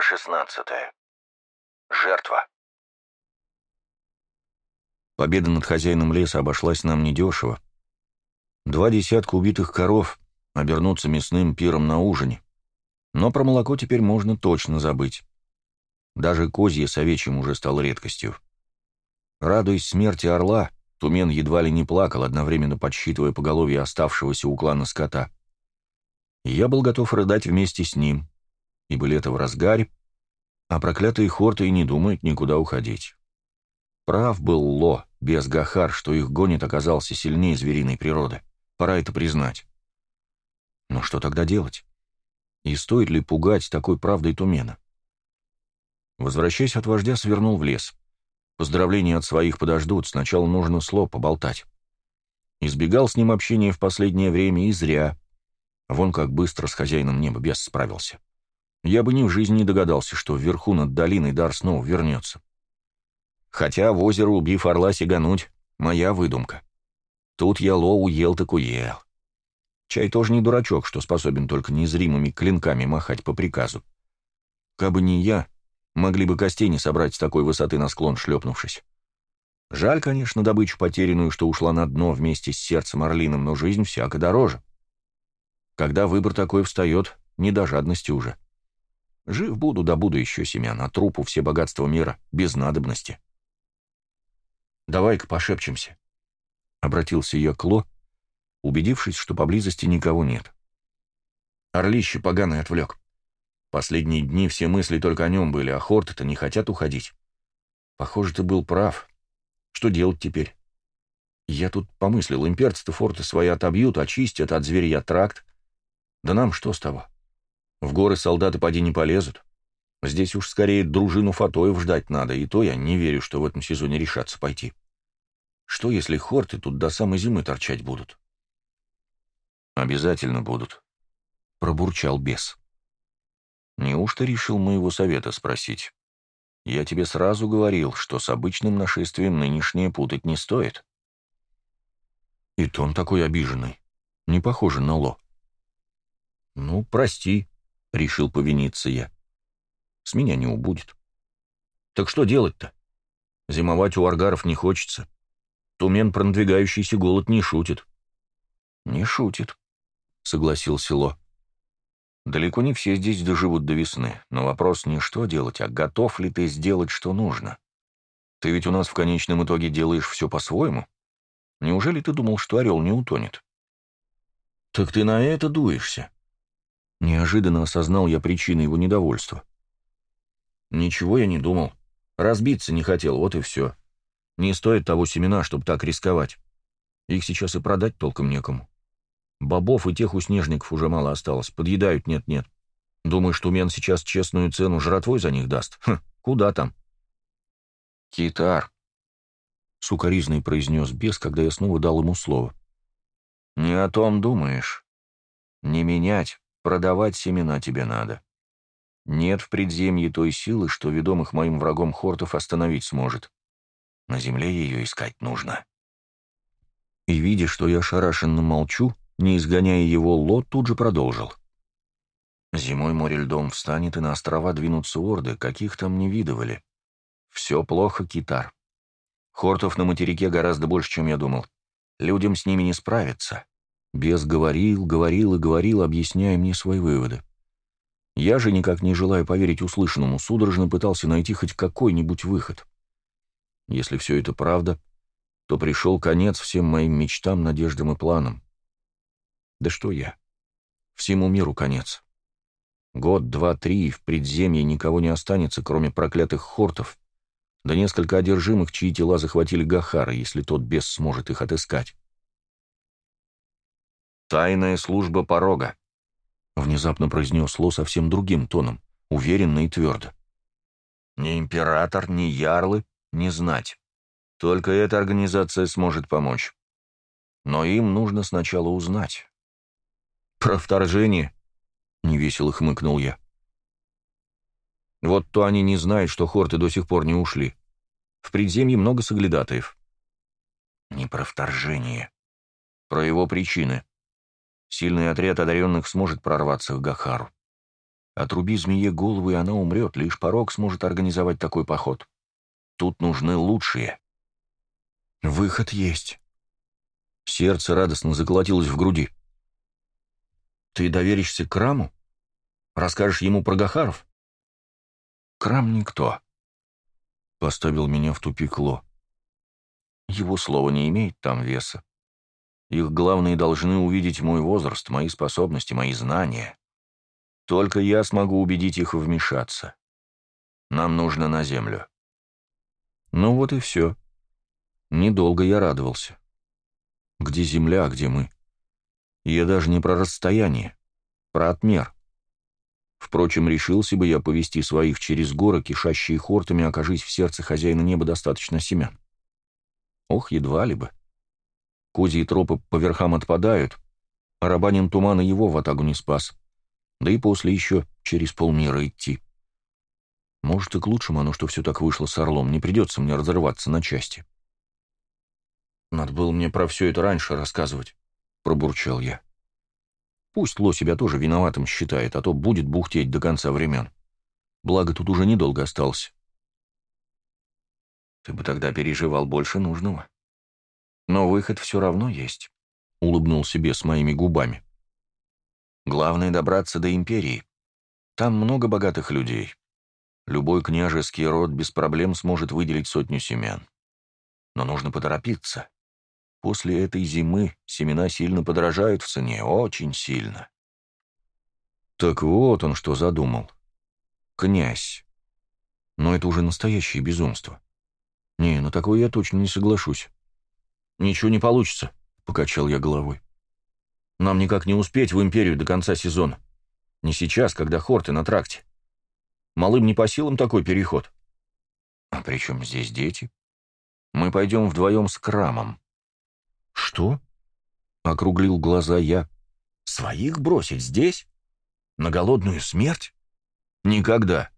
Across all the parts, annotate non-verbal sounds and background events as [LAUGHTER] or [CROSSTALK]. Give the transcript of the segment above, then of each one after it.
Глава 16. Жертва. Победа над хозяином леса обошлась нам недешево. Два десятка убитых коров обернуться мясным пиром на ужине. Но про молоко теперь можно точно забыть. Даже козье с овечьим уже стало редкостью. Радуясь смерти орла, Тумен едва ли не плакал, одновременно подсчитывая поголовье оставшегося у клана скота. Я был готов рыдать вместе с ним, ибо лето в разгаре, а проклятые хорты и не думают никуда уходить. Прав был Ло, без Гахар, что их гонит оказался сильнее звериной природы. Пора это признать. Но что тогда делать? И стоит ли пугать такой правдой Тумена? Возвращаясь от вождя, свернул в лес. Поздравления от своих подождут, сначала нужно сло поболтать. Избегал с ним общения в последнее время и зря. Вон как быстро с хозяином неба бес справился. Я бы ни в жизни не догадался, что вверху над долиной дар снова вернется. Хотя в озеро, убив орла, сигануть — моя выдумка. Тут я ло уел так уел. Чай тоже не дурачок, что способен только незримыми клинками махать по приказу. Кабы не я, могли бы костей не собрать с такой высоты на склон, шлепнувшись. Жаль, конечно, добычу потерянную, что ушла на дно вместе с сердцем орлиным, но жизнь всяко дороже. Когда выбор такой встает, не до жадности уже. — Жив буду, да буду еще семян, а трупу все богатства мира без надобности. «Давай-ка пошепчемся», — обратился я к Ло, убедившись, что поблизости никого нет. Орлище поганый отвлек. Последние дни все мысли только о нем были, а хорты-то не хотят уходить. Похоже, ты был прав. Что делать теперь? Я тут помыслил, имперцы-то форты свои отобьют, очистят от зверя тракт. Да нам что с того? В горы солдаты поди не полезут. Здесь уж скорее дружину Фатоев ждать надо, и то я не верю, что в этом сезоне решатся пойти. Что, если хорты тут до самой зимы торчать будут? Обязательно будут, — пробурчал бес. Неужто решил моего совета спросить? Я тебе сразу говорил, что с обычным нашествием нынешнее путать не стоит. И тон такой обиженный, не похоже на Ло. Ну, прости, — решил повиниться я. «С меня не убудет». «Так что делать-то? Зимовать у аргаров не хочется. Тумен про надвигающийся голод не шутит». «Не шутит», — согласился Ло. «Далеко не все здесь доживут до весны, но вопрос не что делать, а готов ли ты сделать, что нужно. Ты ведь у нас в конечном итоге делаешь все по-своему. Неужели ты думал, что орел не утонет?» «Так ты на это дуешься?» Неожиданно осознал я причины его недовольства. Ничего я не думал. Разбиться не хотел, вот и все. Не стоит того семена, чтобы так рисковать. Их сейчас и продать толком некому. Бобов и тех у снежников уже мало осталось. Подъедают нет-нет. Думаешь, Тумен сейчас честную цену жратвой за них даст? Хм, куда там? Китар. Сукаризный произнес бес, когда я снова дал ему слово. Не о том думаешь. Не менять, Продавать семена тебе надо. Нет в предземье той силы, что ведомых моим врагом хортов остановить сможет. На земле ее искать нужно. И, видя, что я шарашенно молчу, не изгоняя его, Лот тут же продолжил. Зимой море льдом встанет, и на острова двинутся орды, каких там не видывали. Все плохо, китар. Хортов на материке гораздо больше, чем я думал. Людям с ними не справиться. Бес говорил, говорил и говорил, объясняя мне свои выводы. Я же, никак не желая поверить услышанному, судорожно пытался найти хоть какой-нибудь выход. Если все это правда, то пришел конец всем моим мечтам, надеждам и планам. Да что я? Всему миру конец. Год, два, три, и в предземье никого не останется, кроме проклятых хортов, да несколько одержимых, чьи тела захватили Гахара, если тот бес сможет их отыскать. «Тайная служба порога», — внезапно произнес Ло совсем другим тоном, уверенно и твердо. «Ни император, ни ярлы, не знать. Только эта организация сможет помочь. Но им нужно сначала узнать». «Про вторжение?» — невесело хмыкнул я. «Вот то они не знают, что хорты до сих пор не ушли. В предземье много соглядатаев». «Не про вторжение. Про его причины», Сильный отряд одаренных сможет прорваться к Гахару. Отруби змее голову, и она умрет, лишь порог сможет организовать такой поход. Тут нужны лучшие. Выход есть. Сердце радостно заколотилось в груди. Ты доверишься Краму? Расскажешь ему про Гахаров? Крам никто. Поставил меня в тупик Ло. Его слово не имеет там веса. Их главные должны увидеть мой возраст, мои способности, мои знания. Только я смогу убедить их вмешаться. Нам нужно на землю. Ну вот и все. Недолго я радовался. Где земля, а где мы? Я даже не про расстояние, про отмер. Впрочем, решился бы я повести своих через горы, кишащие хортами, окажись в сердце хозяина неба достаточно семян. Ох, едва ли бы. Козьи тропы по верхам отпадают, а рабанин тумана его в атагу не спас. Да и после еще через полмира идти. Может, и к лучшему оно, что все так вышло с Орлом, не придется мне разрываться на части. Надо было мне про все это раньше рассказывать, — пробурчал я. Пусть Ло себя тоже виноватым считает, а то будет бухтеть до конца времен. Благо, тут уже недолго остался. Ты бы тогда переживал больше нужного. Но выход все равно есть, — улыбнулся бес моими губами. Главное — добраться до империи. Там много богатых людей. Любой княжеский род без проблем сможет выделить сотню семян. Но нужно поторопиться. После этой зимы семена сильно подорожают в цене, очень сильно. Так вот он что задумал. Князь. Но это уже настоящее безумство. Не, на такое я точно не соглашусь. Ничего не получится, покачал я головой. Нам никак не успеть в империю до конца сезона. Не сейчас, когда хорты на тракте. Малым не по силам такой переход. А при чем здесь дети? Мы пойдем вдвоем с Крамом. «Что?» — округлил глаза я. «Своих бросить здесь? На голодную смерть? Никогда!»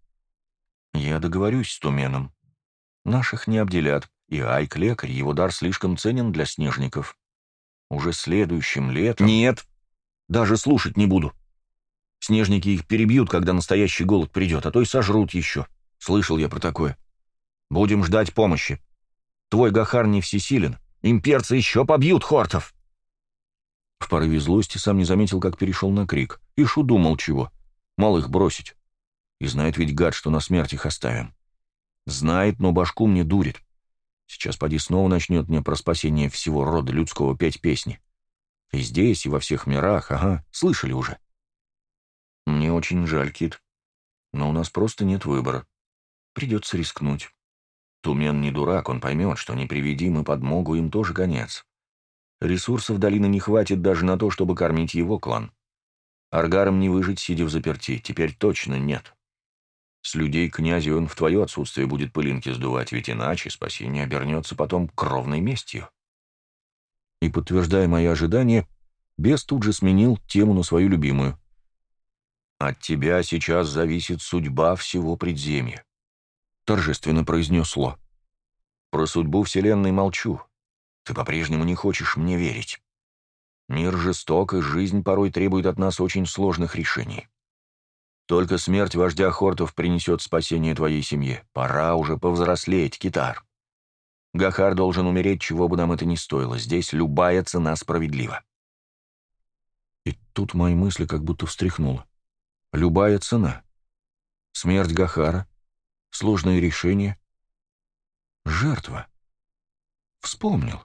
«Я договорюсь с Туменом. Наших не обделят, и Айк лекарь, его дар слишком ценен для снежников. Уже следующим летом...» «Нет! Даже слушать не буду. Снежники их перебьют, когда настоящий голод придет, а то и сожрут еще. Слышал я про такое. Будем ждать помощи. Твой Гахар не всесилен, Имперцы еще побьют хортов!» В порыве злости сам не заметил, как перешел на крик. Ишу думал чего. Мало их бросить. И знает ведь гад, что на смерть их оставим. Знает, но башку мне дурит. Сейчас поди снова начнет мне про спасение всего рода людского петь песни. И здесь, и во всех мирах, ага, слышали уже. Мне очень жаль, Кит, но у нас просто нет выбора. Придется рискнуть. Тумен не дурак, он поймет, что не приведи мы подмогу, им тоже конец. Ресурсов долины не хватит даже на то, чтобы кормить его клан. Аргарам не выжить, сидя в заперти, теперь точно нет. С людей князя он в твое отсутствие будет пылинки сдувать, ведь иначе спасение обернется потом кровной местью. И, подтверждая мои ожидания, бес тут же сменил тему на свою любимую. «От тебя сейчас зависит судьба всего предземья. — торжественно произнес Ло. «Про судьбу Вселенной молчу. Ты по-прежнему не хочешь мне верить. Мир жесток, и жизнь порой требует от нас очень сложных решений. Только смерть вождя Хортов принесет спасение твоей семье. Пора уже повзрослеть, Китар. Гахар должен умереть, чего бы нам это ни стоило. Здесь любая цена справедлива». И тут мои мысли как будто встряхнуло. «Любая цена. Смерть Гахара — сложные решения. Жертва. Вспомнил.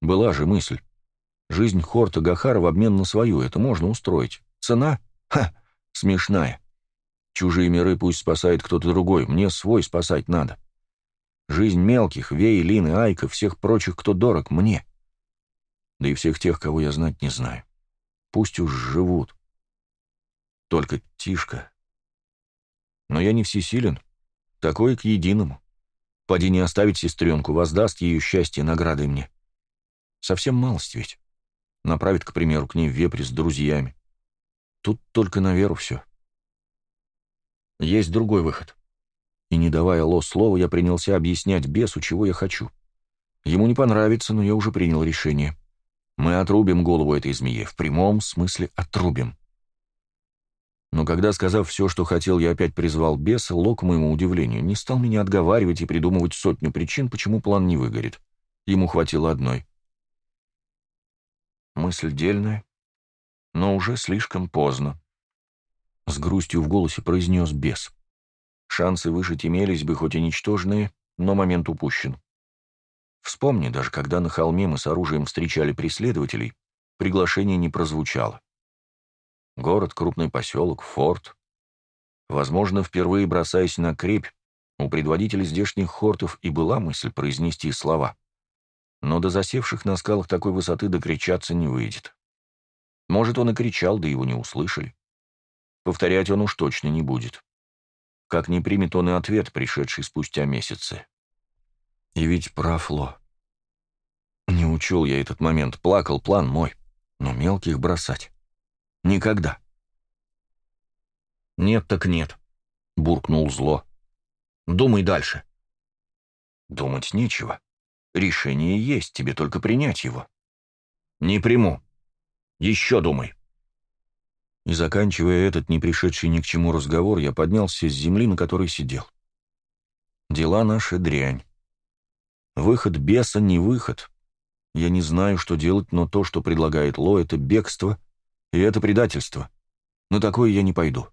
Была же мысль. Жизнь Хорта Гахара в обмен на свою, это можно устроить. Цена? Ха, смешная. Чужие миры пусть спасает кто-то другой, мне свой спасать надо. Жизнь мелких, Вей, Лины, Айка, всех прочих, кто дорог, мне. Да и всех тех, кого я знать не знаю. Пусть уж живут. Только Тишка. Но я не всесилен. Такое к единому. Поди не оставить сестренку, воздаст ее счастье наградой мне. Совсем малость ведь. Направит, к примеру, к ней в вепре с друзьями. Тут только на веру все. Есть другой выход. И не давая Ло слова, я принялся объяснять бесу, чего я хочу. Ему не понравится, но я уже принял решение. Мы отрубим голову этой змеи, в прямом смысле отрубим. Но когда, сказав все, что хотел, я опять призвал беса, Ло, к моему удивлению, не стал меня отговаривать и придумывать сотню причин, почему план не выгорит. Ему хватило одной. Мысль дельная, но уже слишком поздно. С грустью в голосе произнес бес. Шансы выжить имелись бы, хоть и ничтожные, но момент упущен. Вспомни, даже когда на холме мы с оружием встречали преследователей, приглашение не прозвучало. Город, крупный поселок, форт. Возможно, впервые бросаясь на крепь, у предводителя здешних хортов и была мысль произнести слова. Но до засевших на скалах такой высоты докричаться не выйдет. Может, он и кричал, да его не услышали. Повторять он уж точно не будет. Как не примет он и ответ, пришедший спустя месяцы. И ведь прав Ло. Не учел я этот момент, плакал план мой, но мелких бросать. Никогда. «Нет так нет», — буркнул зло. «Думай дальше». «Думать нечего. Решение есть, тебе только принять его». «Не приму. Еще думай». И заканчивая этот не пришедший ни к чему разговор, я поднялся с земли, на которой сидел. Дела наши дрянь. Выход беса не выход. Я не знаю, что делать, но то, что предлагает Ло, это бегство, и это предательство. На такое я не пойду.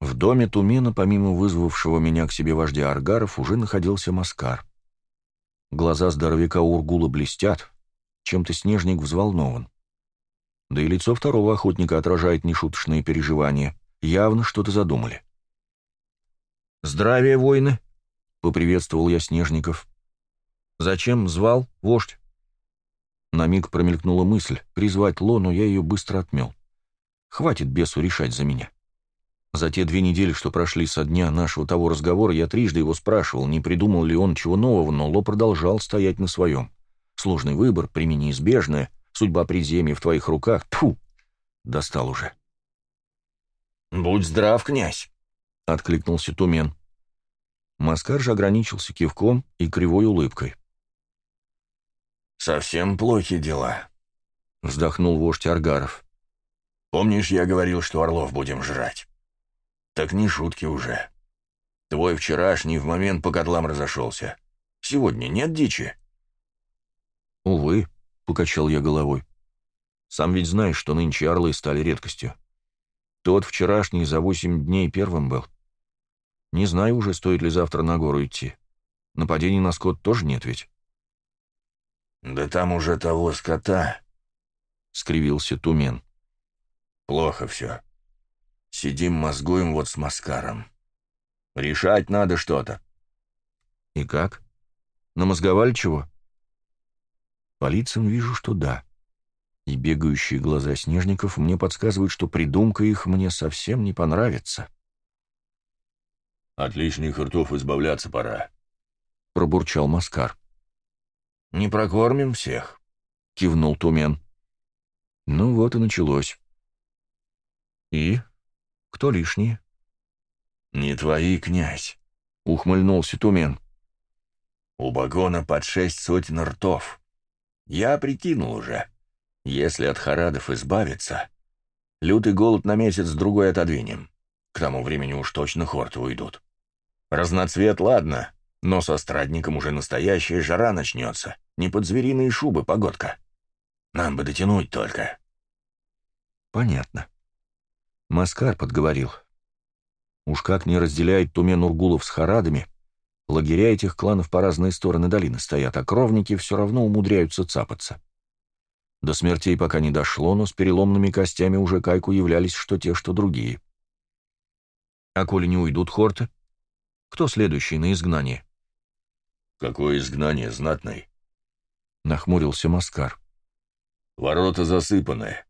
В доме Тумена, помимо вызвавшего меня к себе вождя Аргаров, уже находился Маскар. Глаза здоровяка Ургула блестят, чем-то снежник взволнован. Да и лицо второго охотника отражает нешуточные переживания. Явно что-то задумали. «Здравия, воины!» — поприветствовал я Снежников. «Зачем звал, вождь?» На миг промелькнула мысль призвать Ло, но я ее быстро отмел. Хватит бесу решать за меня. За те две недели, что прошли со дня нашего того разговора, я трижды его спрашивал, не придумал ли он чего нового, но Ло продолжал стоять на своем. Сложный выбор, прими неизбежное, судьба приземья в твоих руках. Тьфу! Достал уже. «Будь здрав, князь!» — откликнулся Тумен. Маскар же ограничился кивком и кривой улыбкой. «Совсем плохи дела», — вздохнул вождь Аргаров. «Помнишь, я говорил, что орлов будем жрать? Так не шутки уже. Твой вчерашний в момент по котлам разошелся. Сегодня нет дичи?» «Увы», — покачал я головой. «Сам ведь знаешь, что нынче орлы стали редкостью. Тот вчерашний за восемь дней первым был. Не знаю уже, стоит ли завтра на гору идти. Нападений на скот тоже нет ведь». «Да там уже того скота», — скривился Тумен. «Плохо все. Сидим, мозгуем вот с Маскаром. Решать надо что-то». «И как? Намозговали чего?» По лицам вижу, что да. И бегающие глаза снежников мне подсказывают, что придумка их мне совсем не понравится. «От лишних ртов избавляться пора», — пробурчал Маскар. «Не прокормим всех», — кивнул Тумен. Ну вот и началось. «И? Кто лишний?» «Не твои, князь», — ухмыльнулся Тумен. «У Багона под шесть сотен ртов. Я прикинул уже. Если от харадов избавиться, лютый голод на месяц-другой отодвинем. К тому времени уж точно хорты уйдут. Разноцвет, ладно, но со страдником уже настоящая жара начнется. Не под звериные шубы, погодка. Нам бы дотянуть только. Понятно. Маскар подговорил. Уж как не разделяет Тумен Ургулов с Харадами, лагеря этих кланов по разные стороны долины стоят, а кровники все равно умудряются цапаться. До смертей пока не дошло, но с переломными костями уже кайку являлись что те, что другие. А коли не уйдут хорты, кто следующий на изгнание? «Какое изгнание знатное?» — нахмурился Маскар. «Ворота засыпаны,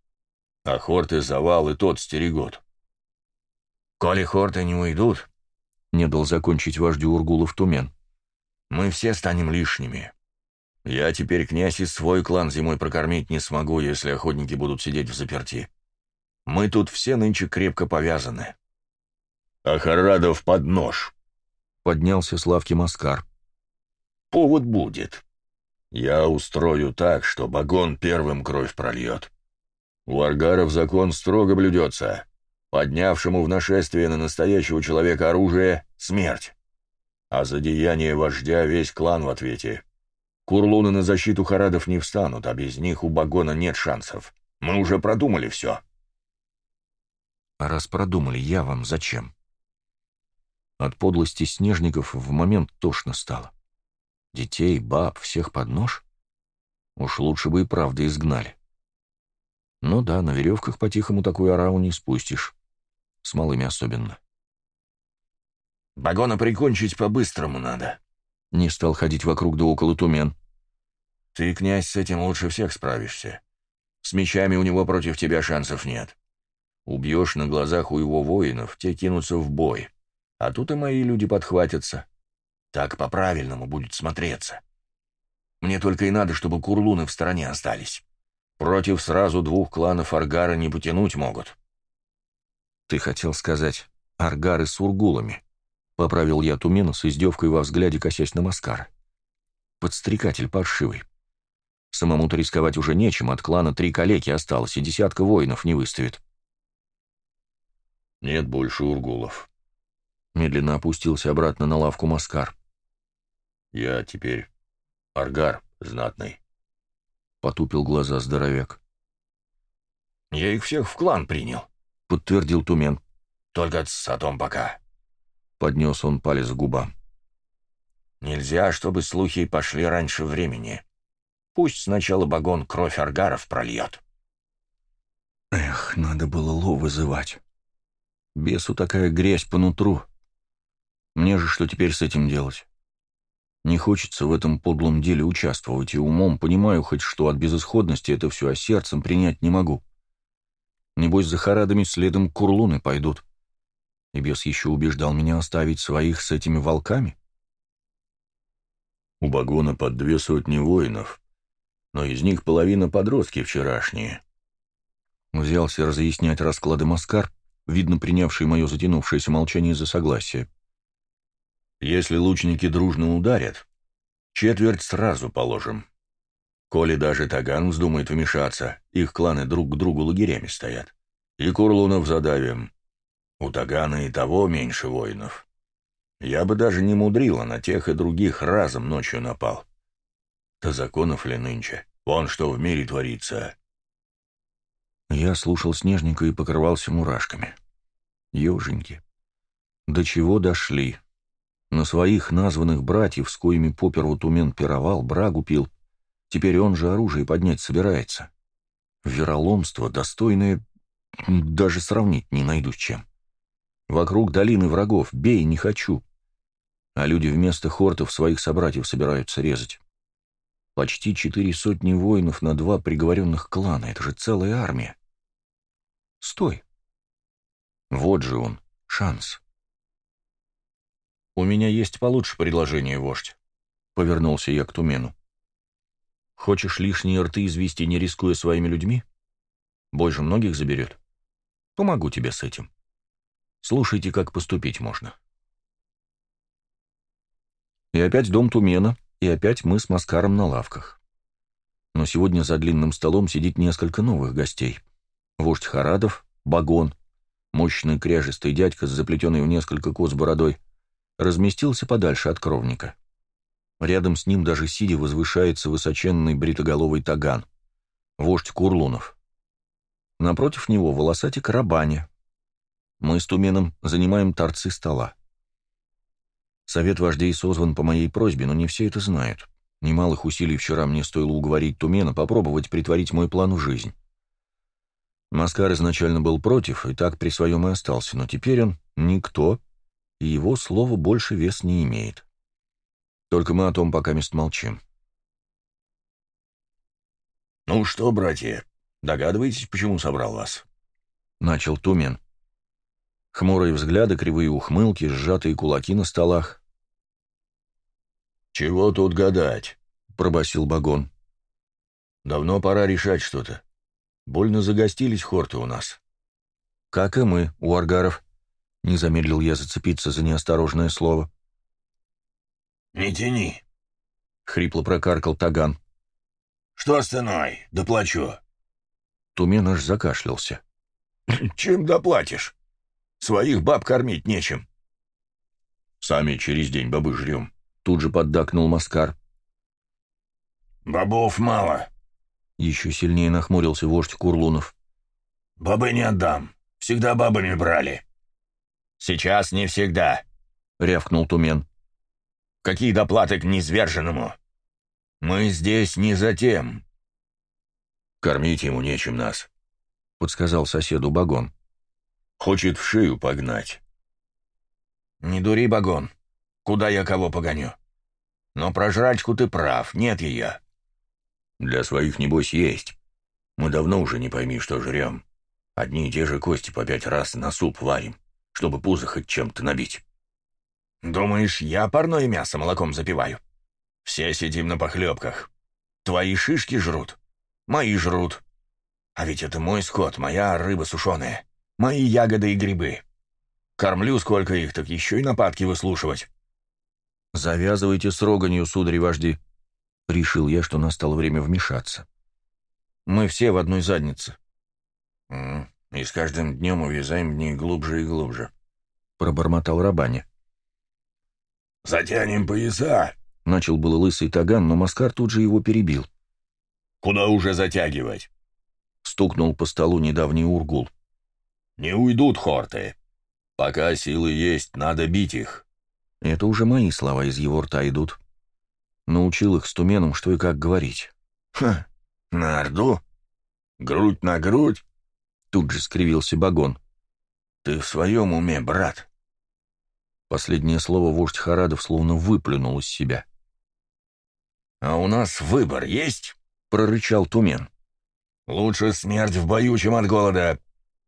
а хорты завал и тот стерегут». «Коли хорты не уйдут», — не дал закончить вождю Ургулов Тумен, — «мы все станем лишними. Я теперь князь и свой клан зимой прокормить не смогу, если охотники будут сидеть в заперти. Мы тут все нынче крепко повязаны». «Ахарадов под нож», — поднялся с лавки Маскар повод будет. Я устрою так, что Багон первым кровь прольет. У аргаров закон строго блюдется. Поднявшему в нашествие на настоящего человека оружие — смерть. А за деяние вождя весь клан в ответе. Курлуны на защиту харадов не встанут, а без них у Багона нет шансов. Мы уже продумали все. А раз продумали, я вам зачем? От подлости снежников в момент тошно стало. Детей, баб, всех под нож? Уж лучше бы и правда изгнали. Ну да, на веревках по-тихому такую ораву не спустишь. С малыми особенно. Багона прикончить по-быстрому надо. Не стал ходить вокруг да около тумен. Ты, князь, с этим лучше всех справишься. С мечами у него против тебя шансов нет. Убьешь на глазах у его воинов, те кинутся в бой. А тут и мои люди подхватятся. Так по-правильному будет смотреться. Мне только и надо, чтобы курлуны в стороне остались. Против сразу двух кланов Аргара не потянуть могут. Ты хотел сказать Аргары с ургулами. Поправил я Тумена с издевкой во взгляде, косясь на Маскара. Подстрекатель паршивый. Самому-то рисковать уже нечем, от клана три калеки осталось, и десятка воинов не выставит. «Нет больше ургулов», — медленно опустился обратно на лавку Маскар. «Я теперь Аргар знатный», — потупил глаза здоровяк. «Я их всех в клан принял», — подтвердил Тумен. «Только с о том пока». Поднес он палец к губам. «Нельзя, чтобы слухи пошли раньше времени. Пусть сначала Багон кровь аргаров прольет». Эх, надо было Ло вызывать. Бесу такая грязь по нутру. Мне же что теперь с этим делать? Не хочется в этом подлом деле участвовать, и умом понимаю хоть что от безысходности это все, а сердцем принять не могу. Небось, за харадами следом курлуны пойдут. И бес еще убеждал меня оставить своих с этими волками. У Багона под две сотни воинов, но из них половина подростки вчерашние. Взялся разъяснять расклады Маскар, видно принявший мое затянувшееся молчание за согласие. Если лучники дружно ударят, четверть сразу положим. Коли даже Таган вздумает вмешаться, их кланы друг к другу лагерями стоят. И Курлунов задавим. У Тагана и того меньше воинов. Я бы даже не мудрила, на тех и других разом ночью напал. Да законов ли нынче? Вон что в мире творится. Я слушал Снежника и покрывался мурашками. Еженьки. До чего дошли? На своих названных братьев, с коими поперву Тумен пировал, брагу пил, теперь он же оружие поднять собирается. Вероломство, достойное, даже сравнить не найду чем. Вокруг долины врагов, бей, не хочу. А люди вместо хортов своих собратьев собираются резать. Почти четыре сотни воинов на два приговоренных клана, это же целая армия. Стой. Вот же он, шанс. «У меня есть получше предложение, вождь», — повернулся я к Тумену. «Хочешь лишние рты извести, не рискуя своими людьми? Бой же многих заберет. Помогу тебе с этим. Слушайте, как поступить можно». И опять дом Тумена, и опять мы с Маскаром на лавках. Но сегодня за длинным столом сидит несколько новых гостей. Вождь Харадов, Багон, мощный кряжистый дядька с заплетенной в несколько кос бородой, разместился подальше от кровника. Рядом с ним, даже сидя, возвышается высоченный бритоголовый таган, вождь Курлунов. Напротив него волосатик Рабаня. Мы с Туменом занимаем торцы стола. Совет вождей созван по моей просьбе, но не все это знают. Немалых усилий вчера мне стоило уговорить Тумена попробовать притворить мой план в жизнь. Маскар изначально был против, и так при своем и остался, но теперь он никто и его слово больше вес не имеет. Только мы о том пока мест молчим. «Ну что, братья, догадываетесь, почему собрал вас?» Начал Тумен. Хмурые взгляды, кривые ухмылки, сжатые кулаки на столах. «Чего тут гадать?» — пробасил Багон. «Давно пора решать что-то. Больно загостились хорты у нас». «Как и мы, у аргаров», не замедлил я зацепиться за неосторожное слово. «Не тяни», — хрипло прокаркал Таган. «Что с ценой? Доплачу». Тумен аж закашлялся. [LAUGHS] «Чем доплатишь? Своих баб кормить нечем». «Сами через день бабы жрем», — тут же поддакнул Маскар. «Бобов мало», — еще сильнее нахмурился вождь Курлунов. «Бабы не отдам. Всегда бабами брали». «Сейчас не всегда», — рявкнул Тумен. «Какие доплаты к низверженному? Мы здесь не за тем». «Кормить ему нечем нас», — подсказал соседу Багон. «Хочет в шею погнать». «Не дури, Багон. Куда я кого погоню? Но про жрачку ты прав, нет ее». «Для своих, небось, есть. Мы давно уже не пойми, что жрем. Одни и те же кости по пять раз на суп варим, чтобы пузо хоть чем-то набить». «Думаешь, я парное мясо молоком запиваю? Все сидим на похлебках. Твои шишки жрут, мои жрут. А ведь это мой скот, моя рыба сушеная, мои ягоды и грибы. Кормлю сколько их, так еще и нападки выслушивать». «Завязывайте с роганью, судари-вожди», Решил я, что настало время вмешаться. Мы все в одной заднице. «И с каждым днем увязаем в ней глубже и глубже», — пробормотал Рабаня. «Затянем пояса», — начал было лысый таган, но Маскар тут же его перебил. «Куда уже затягивать?» — стукнул по столу недавний Ургул. «Не уйдут хорты. Пока силы есть, надо бить их». Это уже мои слова из его рта идут. Научил их с Туменом, что и как говорить. «Ха, на Орду? Грудь на грудь?» Тут же скривился Багон. «Ты в своем уме, брат?» Последнее слово вождь Харадов словно выплюнул из себя. «А у нас выбор есть?» — прорычал Тумен. «Лучше смерть в бою, чем от голода.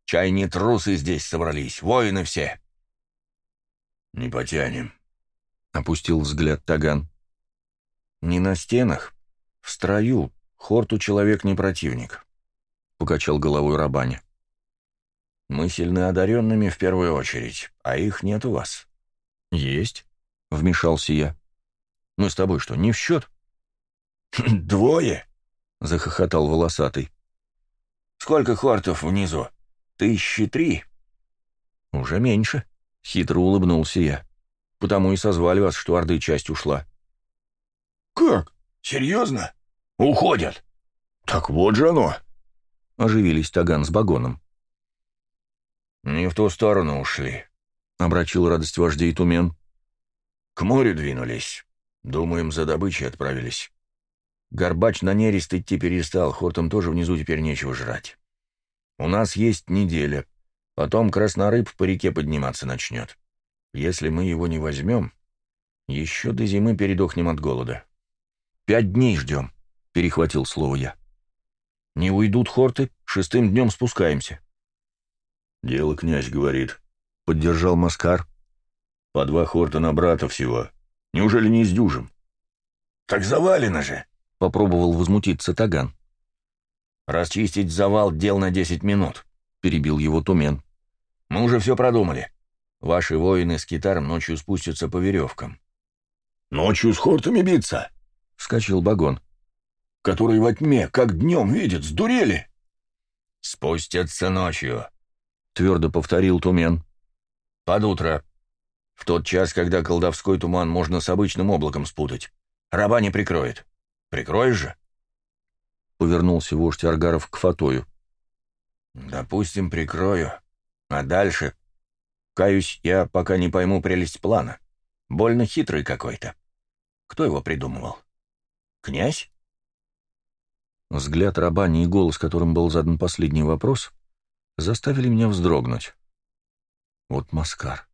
Чай не трусы здесь собрались, воины все». «Не потянем», — опустил взгляд Таган. «Не на стенах, в строю. Хорту человек не противник», — покачал головой Рабаня. «Мы сильны одаренными в первую очередь, а их нет у вас». «Есть», — вмешался я. «Мы с тобой что, не в счет?» «Двое?» — захохотал волосатый. «Сколько хортов внизу? Тысячи три?» «Уже меньше», — хитро улыбнулся я. «Потому и созвали вас, что Орды часть ушла». «Как? Серьезно? Уходят? Так вот же оно!» Оживились Таган с Багоном. «Не в ту сторону ушли», — обрачил радость вождей Тумен. «К морю двинулись. Думаем, за добычей отправились. Горбач на нерест идти перестал, хортом тоже внизу теперь нечего жрать. У нас есть неделя, потом краснорыб по реке подниматься начнет. Если мы его не возьмем, еще до зимы передохнем от голода». «Пять дней ждем», — перехватил слово я. «Не уйдут хорты, шестым днем спускаемся». «Дело князь говорит», — поддержал Маскар. «По два хорта на брата всего. Неужели не издюжим?» «Так завалено же», — попробовал возмутиться Таган. «Расчистить завал дел на десять минут», — перебил его Тумен. «Мы уже все продумали. Ваши воины с китаром ночью спустятся по веревкам». «Ночью с хортами биться?» вскочил Багон. «Который во тьме, как днем видит, сдурели!» «Спустятся ночью», — твердо повторил Тумен. «Под утро. В тот час, когда колдовской туман можно с обычным облаком спутать. Раба не прикроет. Прикроешь же?» Повернулся вождь Аргаров к Фатою. «Допустим, прикрою. А дальше? Каюсь, я пока не пойму прелесть плана. Больно хитрый какой-то. Кто его придумывал?» «Князь?» Взгляд Рабани и голос, которым был задан последний вопрос, заставили меня вздрогнуть. Вот Маскар.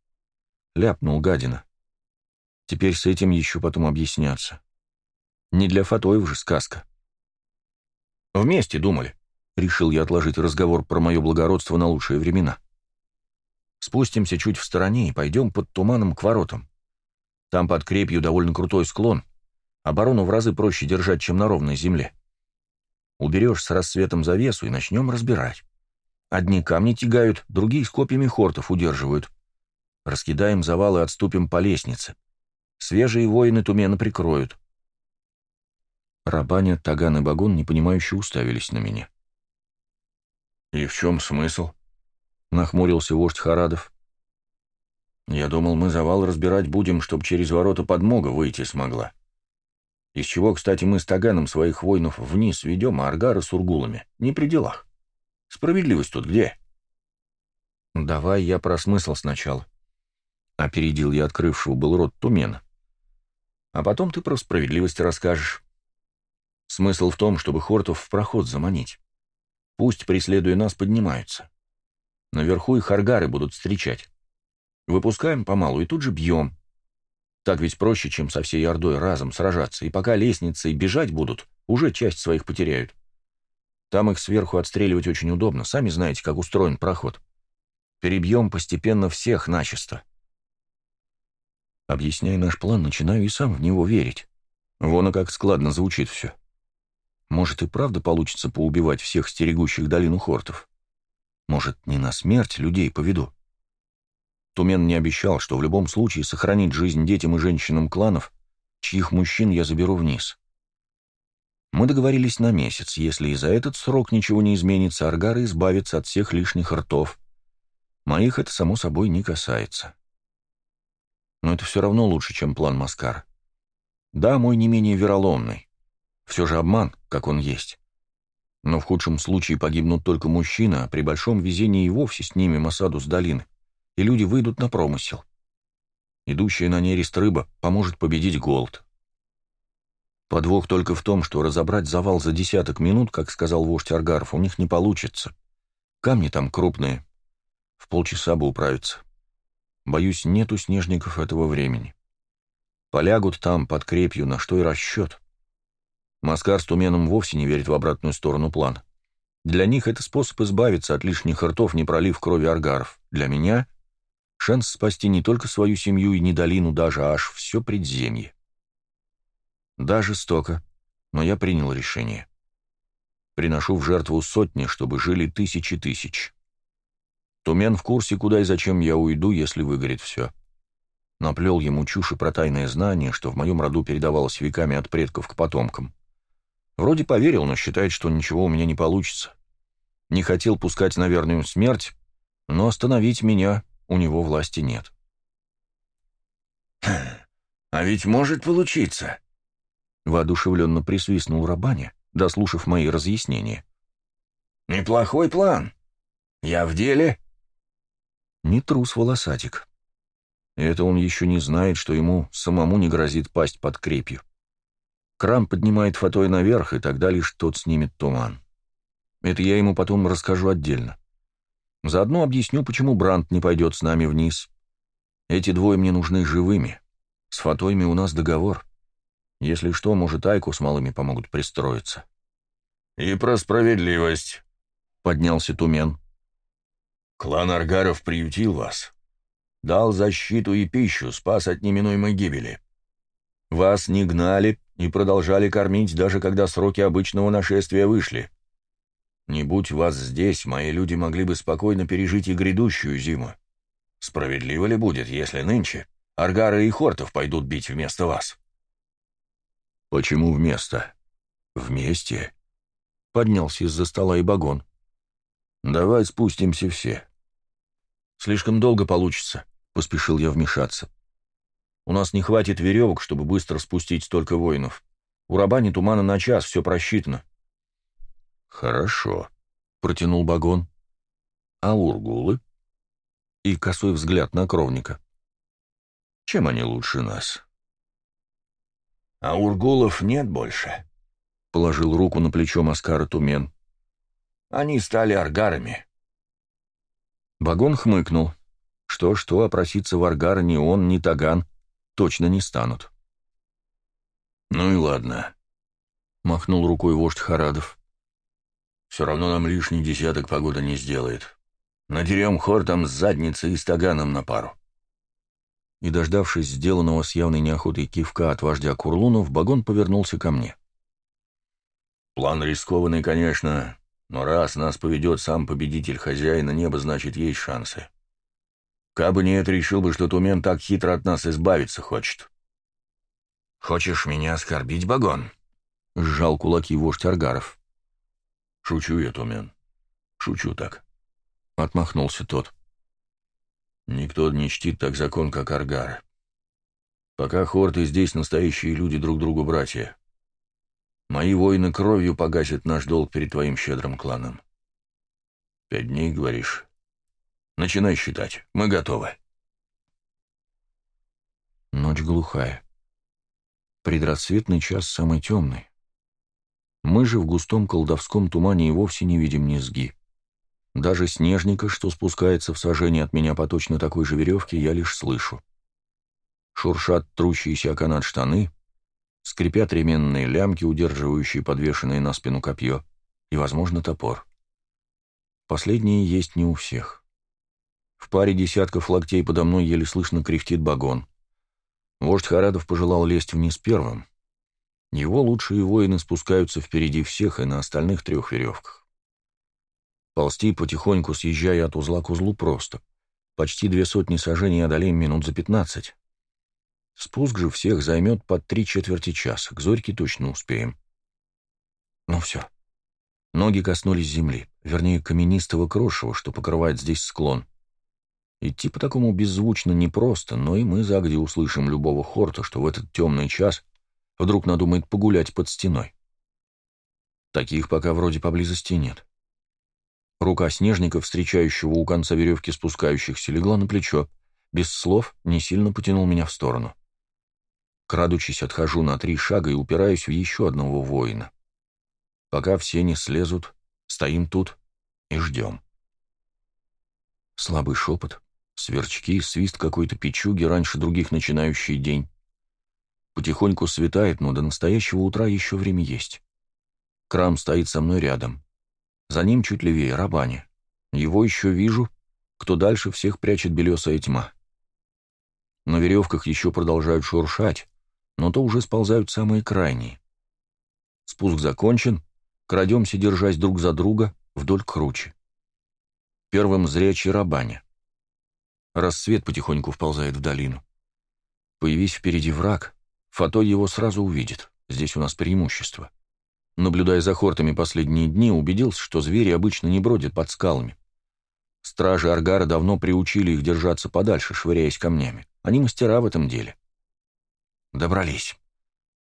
Ляпнул гадина. Теперь с этим еще потом объясняться. Не для Фатоев же сказка. «Вместе думали», — решил я отложить разговор про мое благородство на лучшие времена. Спустимся чуть в стороне и пойдем под туманом к воротам. Там под крепью довольно крутой склон, Оборону в разы проще держать, чем на ровной земле. Уберешь с рассветом завесу и начнем разбирать. Одни камни тягают, другие с копьями хортов удерживают. Раскидаем завалы и отступим по лестнице. Свежие воины Тумена прикроют. — Рабаня, Таган и Багон непонимающе уставились на меня. — «И в чем смысл?» — нахмурился вождь Харадов. «Я думал, мы завал разбирать будем, чтоб через ворота подмога выйти смогла. Из чего, кстати, мы с Таганом своих воинов вниз ведем, а Аргара с Ургулами не при делах. Справедливость тут где?» «Давай я про смысл сначала», — опередил я открывшего был рот Тумена. «А потом ты про справедливость расскажешь. Смысл в том, чтобы хортов в проход заманить. Пусть, преследуя нас, поднимаются. Наверху их аргары будут встречать. Выпускаем помалу и тут же бьем. Так ведь проще, чем со всей Ордой разом сражаться, и пока лестницы и бежать будут, уже часть своих потеряют. Там их сверху отстреливать очень удобно, сами знаете, как устроен проход. Перебьем постепенно всех начисто. Объясняя наш план, начинаю и сам в него верить. Вон и как складно звучит все. Может, и правда получится поубивать всех стерегущих долину хортов? Может, не на смерть людей поведу? Тумен не обещал, что в любом случае сохранит жизнь детям и женщинам кланов, чьих мужчин я заберу вниз. Мы договорились на месяц, если и за этот срок ничего не изменится, Аргары избавится от всех лишних ртов. Моих это, само собой, не касается. Но это все равно лучше, чем план Маскар. Да, мой не менее вероломный. Все же обман, как он есть. Но в худшем случае погибнут только мужчины, а при большом везении и вовсе снимем осаду с долины, и люди выйдут на промысел. Идущая на нерест рыба поможет победить голод. Подвох только в том, что разобрать завал за десяток минут, как сказал вождь Аргаров, у них не получится. Камни там крупные. В полчаса бы управиться. Боюсь, нету снежников этого времени. Полягут там, под крепью, на что и расчет. Маскар с Туменом вовсе не верит в обратную сторону плана. Для них это способ избавиться от лишних ртов, не пролив крови аргаров. Для меня — шанс спасти не только свою семью и не долину даже, аж все предземье. Да, жестоко, но я принял решение. Приношу в жертву сотни, чтобы жили тысячи тысяч. Тумен в курсе, куда и зачем я уйду, если выгорит все. Наплел ему чушь и про тайное знание, что в моем роду передавалось веками от предков к потомкам. Вроде поверил, но считает, что ничего у меня не получится. Не хотел пускать на верную смерть, но остановить меня у него власти нет. «А ведь может получиться», — воодушевленно присвистнул Рабаня, дослушав мои разъяснения. «Неплохой план. Я в деле?» Не трус волосатик. Это он еще не знает, что ему самому не грозит пасть под крепью. Крам поднимает фатой наверх, и тогда лишь тот снимет туман. Это я ему потом расскажу отдельно. Заодно объясню, почему Брант не пойдет с нами вниз. Эти двое мне нужны живыми. С фатойми у нас договор. Если что, может, Айку с малыми помогут пристроиться. «И про справедливость», — поднялся Тумен. «Клан Аргаров приютил вас. Дал защиту и пищу, спас от неминуемой гибели. Вас не гнали, и продолжали кормить, даже когда сроки обычного нашествия вышли. Не будь вас здесь, мои люди могли бы спокойно пережить и грядущую зиму. Справедливо ли будет, если нынче Аргары и Хортов пойдут бить вместо вас? Почему вместо? Вместе? Поднялся из-за стола и багон. Давай спустимся все. Слишком долго получится, поспешил я вмешаться. У нас не хватит веревок, чтобы быстро спустить столько воинов. У Рабани тумана на час, все просчитано». «Хорошо», — протянул Багон. «А ургулы?» И косой взгляд на кровника. «Чем они лучше нас?» «А ургулов нет больше», — положил руку на плечо Маскара Тумен. «Они стали аргарами». Багон хмыкнул. Что-что, опроситься в аргар ни он, ни Таган точно не станут. «Ну и ладно», — махнул рукой вождь Харадов. «Все равно нам лишний десяток погода не сделает. Надерем хортом с задницей и стаганом на пару». И, дождавшись сделанного с явной неохотой кивка от вождя Курлунов, Багон повернулся ко мне. «План рискованный, конечно, но раз нас поведет сам победитель хозяина неба, значит, есть шансы. Кабы не это, решил бы, что Тумен так хитро от нас избавиться хочет. «Хочешь меня оскорбить, Багон?» — сжал кулаки вождь Аргаров. «Шучу я, Тумен. Шучу. так», — отмахнулся тот. «Никто не чтит так закон, как Аргары. Пока хорты здесь настоящие люди друг другу братья. Мои воины кровью погасят наш долг перед твоим щедрым кланом. Пять дней, говоришь? Начинай считать. Мы готовы. Ночь глухая. Предрассветный час самый темный. Мы же в густом колдовском тумане и вовсе не видим низги. Даже снежника, что спускается в сажение от меня по точно такой же веревке, я лишь слышу. Шуршат трущиеся о канат штаны, скрипят ременные лямки, удерживающие подвешенные на спину копье, и, возможно, топор. Последние есть не у всех. В паре десятков локтей подо мной еле слышно кряхтит багон. Вождь Харадов пожелал лезть вниз первым. Его лучшие воины спускаются впереди всех и на остальных трех веревках. Ползти потихоньку, съезжая от узла к узлу, просто. Почти две сотни сажений одолеем минут за пятнадцать. Спуск же всех займет под три четверти часа, к Зорьке точно успеем. Ну все. Ноги коснулись земли, вернее, каменистого крошева, что покрывает здесь склон. Идти по такому беззвучно непросто, но и мы загде услышим любого хорта, что в этот темный час вдруг надумает погулять под стеной. Таких пока вроде поблизости нет. Рука снежника, встречающего у конца веревки спускающихся, легла на плечо, без слов не сильно потянул меня в сторону. Крадучись, отхожу на три шага и упираюсь в еще одного воина. Пока все не слезут, стоим тут и ждем. Слабый шепот, сверчки, свист какой-то печуги, раньше других начинающий день. Потихоньку светает, но до настоящего утра еще время есть. Крам стоит со мной рядом. За ним чуть левее Рабани. Его еще вижу, кто дальше всех прячет белесая тьма. На веревках еще продолжают шуршать, но то уже сползают самые крайние. Спуск закончен, крадемся, держась друг за друга, вдоль круче. Первым зрячий рабаня. Рассвет потихоньку вползает в долину. Появись впереди враг, Фото его сразу увидит, здесь у нас преимущество. Наблюдая за хортами последние дни, убедился, что звери обычно не бродят под скалами. Стражи Аргара давно приучили их держаться подальше, швыряясь камнями. Они мастера в этом деле. Добрались.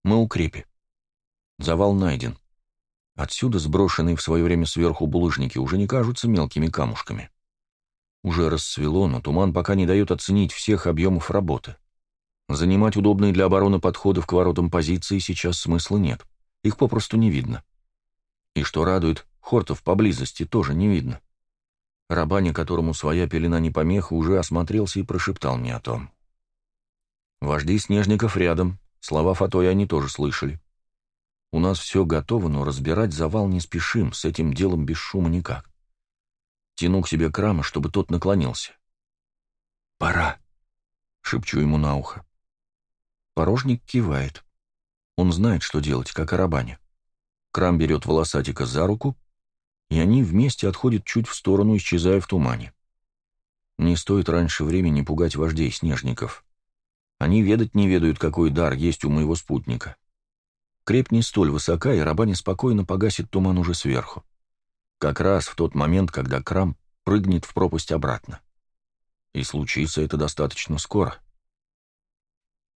Мы у крепи. Завал найден. Отсюда сброшенные в свое время сверху булыжники уже не кажутся мелкими камушками. Уже рассвело, но туман пока не дает оценить всех объемов работы. Занимать удобные для обороны подходы к воротам позиции сейчас смысла нет. Их попросту не видно. И что радует, хортов поблизости тоже не видно. Рабаня, которому своя пелена не помеха, уже осмотрелся и прошептал мне о том. Вожди снежников рядом, слова Фатоя они тоже слышали. У нас все готово, но разбирать завал не спешим, с этим делом без шума никак. Тяну к себе крама, чтобы тот наклонился. «Пора», — шепчу ему на ухо. Порожник кивает. Он знает, что делать, как Арабаня. Крам берет волосатика за руку, и они вместе отходят чуть в сторону, исчезая в тумане. Не стоит раньше времени пугать вождей снежников. Они ведать не ведают, какой дар есть у моего спутника. Креп не столь высока, и Рабани спокойно погасит туман уже сверху. Как раз в тот момент, когда Крам прыгнет в пропасть обратно. И случится это достаточно скоро.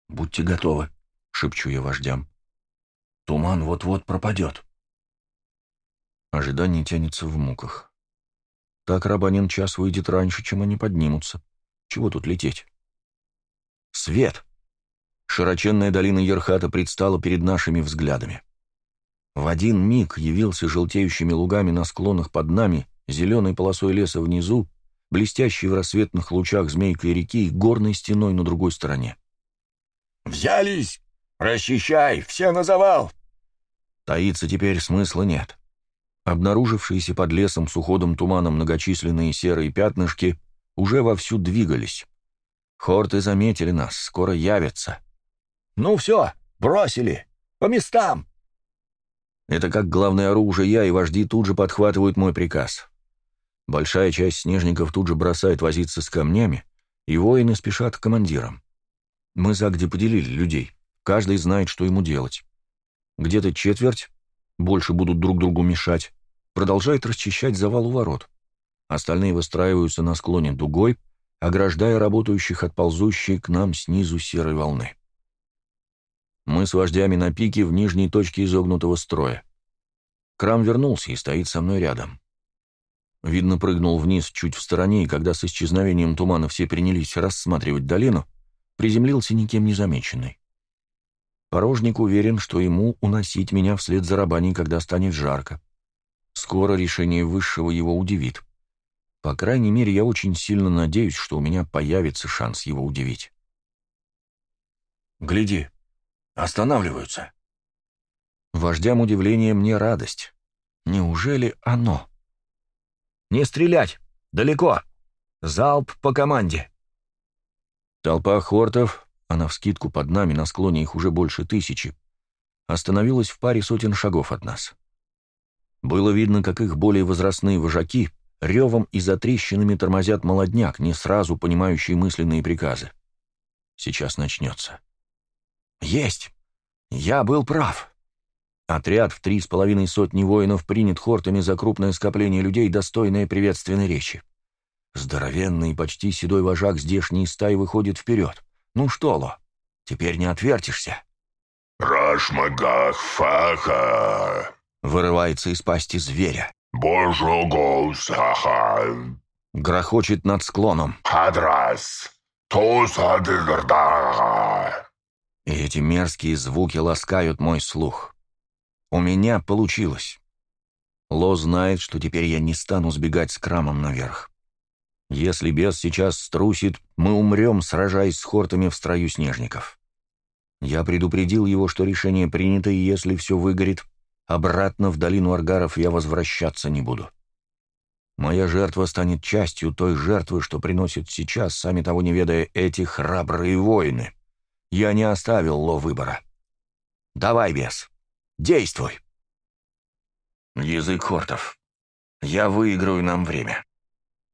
«Будьте готовы», — шепчу я вождям. «Туман вот-вот пропадет». Ожидание тянется в муках. Так Рабанин час выйдет раньше, чем они поднимутся. Чего тут лететь? Свет! Широченная долина Ерхата предстала перед нашими взглядами. В один миг явился желтеющими лугами на склонах под нами, зеленой полосой леса внизу, блестящей в рассветных лучах змейкой реки и горной стеной на другой стороне. «Взялись! Расчищай! Все на завал!» Таиться теперь смысла нет. Обнаружившиеся под лесом с уходом тумана многочисленные серые пятнышки уже вовсю двигались. Хорты заметили нас, скоро явятся. «Ну все, бросили! По местам!» Это как главное оружие я, и вожди тут же подхватывают мой приказ. Большая часть снежников тут же бросает возиться с камнями, и воины спешат к командирам. Мы загде поделили людей, каждый знает, что ему делать. Где-то четверть, больше будут друг другу мешать, продолжает расчищать завал у ворот, Остальные выстраиваются на склоне дугой, ограждая работающих от ползущей к нам снизу серой волны. Мы с вождями на пике в нижней точке изогнутого строя. Крам вернулся и стоит со мной рядом. Видно, прыгнул вниз чуть в стороне, и когда с исчезновением тумана все принялись рассматривать долину, приземлился никем не замеченный. Порожник уверен, что ему уносить меня вслед за рабаней, когда станет жарко. Скоро решение высшего его удивит. По крайней мере, я очень сильно надеюсь, что у меня появится шанс его удивить. «Гляди, останавливаются». Вождям удивления мне радость. Неужели оно? «Не стрелять! Далеко! Залп по команде!» Толпа хортов, а навскидку под нами на склоне их уже больше тысячи, остановилась в паре сотен шагов от нас. Было видно, как их более возрастные вожаки ревом и затрещинами тормозят молодняк, не сразу понимающий мысленные приказы. Сейчас начнется. «Есть! Я был прав!» Отряд в три с половиной сотни воинов принят хортами за крупное скопление людей, достойное приветственной речи. Здоровенный, почти седой вожак здешней стаи выходит вперед. «Ну что, Ло, теперь не отвертишься?» «Рашмагах фаха!» Вырывается из пасти зверя. «Божогоусаха!» Грохочет над склоном. «Хадрас! Тусадырдага!» И эти мерзкие звуки ласкают мой слух. У меня получилось. Ло знает, что теперь я не стану сбегать с крамом наверх. Если бес сейчас струсит, мы умрем, сражаясь с хортами в строю снежников. Я предупредил его, что решение принято, и если все выгорит, обратно в долину Аргаров я возвращаться не буду. Моя жертва станет частью той жертвы, что приносят сейчас, сами того не ведая, эти храбрые воины. Я не оставил Ло выбора. Давай, бес, действуй. Язык хортов. Я выиграю нам время.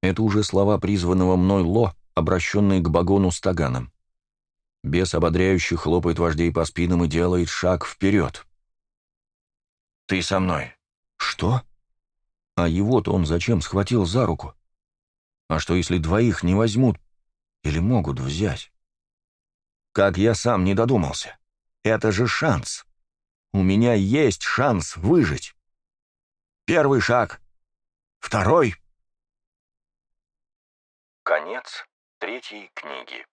Это уже слова призванного мной Ло, обращенные к Багону с Таганом. Бес ободряюще хлопает вождей по спинам и делает шаг вперед. «Ты со мной». «Что?» А его-то он зачем схватил за руку? А что, если двоих не возьмут или могут взять? Как я сам не додумался. Это же шанс. У меня есть шанс выжить. Первый шаг. Второй — Конец третьей книги.